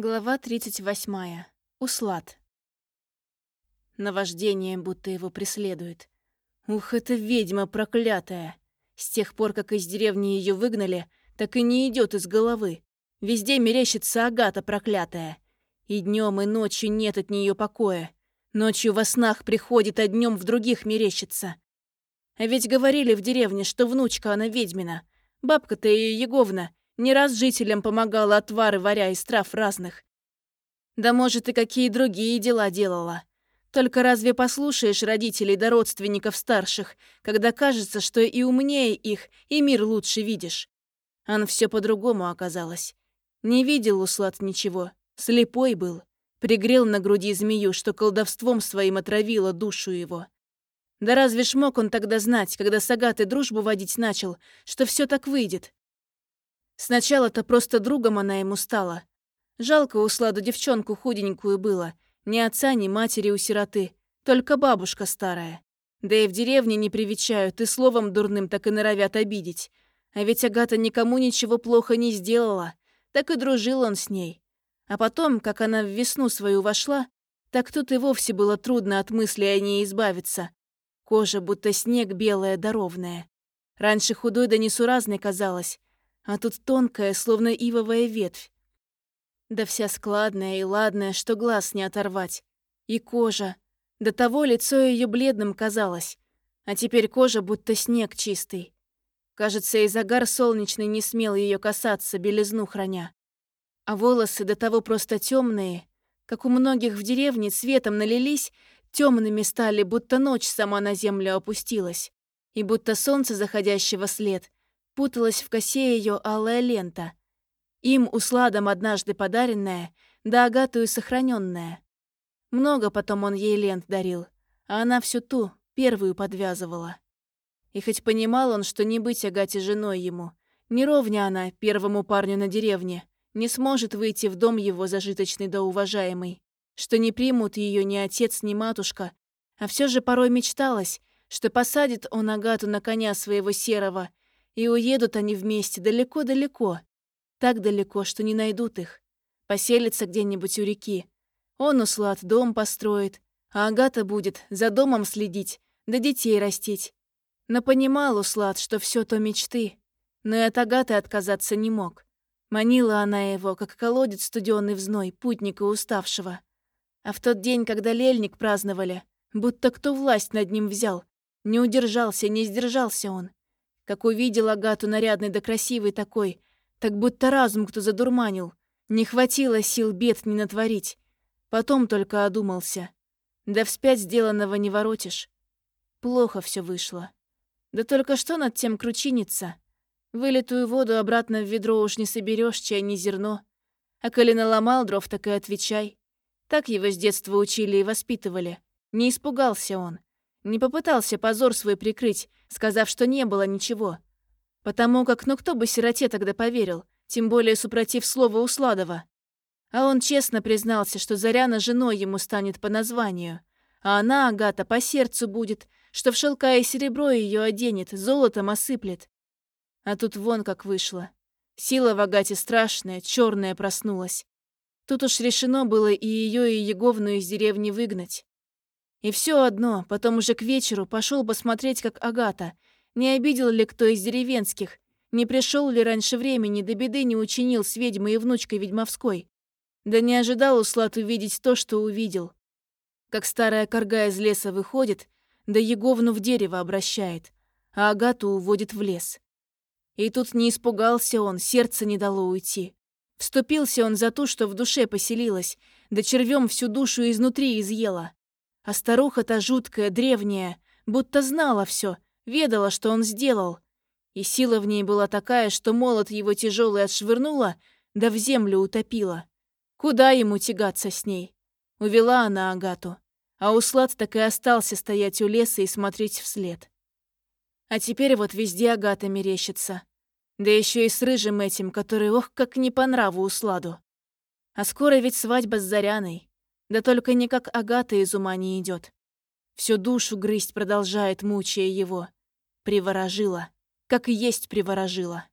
Глава 38. Услад. Наваждение будто его преследует. Ух, эта ведьма проклятая! С тех пор, как из деревни ее выгнали, так и не идет из головы. Везде мерещится Агата проклятая. И днем, и ночью нет от нее покоя. Ночью во снах приходит, а днем в других мерещится. А ведь говорили в деревне, что внучка она ведьмина. Бабка-то ее Еговна не раз жителям помогала отвары варя из трав разных. Да может и какие другие дела делала. Только разве послушаешь родителей да родственников старших, когда кажется, что и умнее их, и мир лучше видишь? Ан все по-другому оказалось. Не видел Услад ничего, слепой был. Пригрел на груди змею, что колдовством своим отравило душу его. Да разве ж мог он тогда знать, когда с Агатой дружбу водить начал, что все так выйдет? Сначала-то просто другом она ему стала. Жалко Усладу девчонку худенькую было. Ни отца, ни матери у сироты. Только бабушка старая. Да и в деревне не привечают, и словом дурным так и норовят обидеть. А ведь Агата никому ничего плохо не сделала. Так и дружил он с ней. А потом, как она в весну свою вошла, так тут и вовсе было трудно от мысли о ней избавиться. Кожа будто снег белая да ровная. Раньше худой да несуразной казалась, а тут тонкая, словно ивовая ветвь. Да вся складная и ладная, что глаз не оторвать. И кожа. До того лицо ее бледным казалось, а теперь кожа будто снег чистый. Кажется, и загар солнечный не смел ее касаться, белизну храня. А волосы до того просто темные, как у многих в деревне цветом налились, темными стали, будто ночь сама на землю опустилась, и будто солнце заходящего след путалась в косе ее алая лента. Им усладом однажды подаренная, да агатую сохраненная. Много потом он ей лент дарил, а она всю ту, первую подвязывала. И хоть понимал он, что не быть Агате женой ему, не ровня она первому парню на деревне, не сможет выйти в дом его зажиточный да уважаемый, что не примут ее ни отец, ни матушка, а все же порой мечталось, что посадит он Агату на коня своего серого и уедут они вместе далеко-далеко. Так далеко, что не найдут их. Поселятся где-нибудь у реки. Он услад дом построит, а Агата будет за домом следить, да детей растить. Но понимал Услад, что все то мечты, но и от Агаты отказаться не мог. Манила она его, как колодец студённый в зной, путника уставшего. А в тот день, когда лельник праздновали, будто кто власть над ним взял, не удержался, не сдержался он. Как увидел Агату нарядной да красивой такой, так будто разум кто задурманил. Не хватило сил бед не натворить. Потом только одумался. Да вспять сделанного не воротишь. Плохо все вышло. Да только что над тем кручиниться? Вылитую воду обратно в ведро уж не соберешь, чай не зерно. А коли наломал дров, так и отвечай. Так его с детства учили и воспитывали. Не испугался он. Не попытался позор свой прикрыть, сказав, что не было ничего. Потому как ну кто бы сироте тогда поверил, тем более супротив слова Усладова. А он честно признался, что Заряна женой ему станет по названию, а она, Агата, по сердцу будет, что в шелка и серебро ее оденет, золотом осыплет. А тут вон как вышло. Сила в Агате страшная, черная проснулась. Тут уж решено было и ее, и Еговну из деревни выгнать. И все одно, потом уже к вечеру пошел посмотреть, как Агата, не обидел ли кто из деревенских, не пришел ли раньше времени, до беды не учинил с ведьмой и внучкой ведьмовской. Да не ожидал Услад увидеть то, что увидел. Как старая корга из леса выходит, да Еговну в дерево обращает, а Агату уводит в лес. И тут не испугался он, сердце не дало уйти. Вступился он за то, что в душе поселилась, да червем всю душу изнутри изъела. А старуха-то жуткая, древняя, будто знала все, ведала, что он сделал. И сила в ней была такая, что молот его тяжелый отшвырнула, да в землю утопила. Куда ему тягаться с ней? Увела она Агату. А Услад так и остался стоять у леса и смотреть вслед. А теперь вот везде Агата мерещится. Да еще и с рыжим этим, который, ох, как не по нраву Усладу. А скоро ведь свадьба с Заряной. Да только никак Агата из ума не идет. Всю душу грызть продолжает, мучая его. Приворожила. Как и есть приворожила.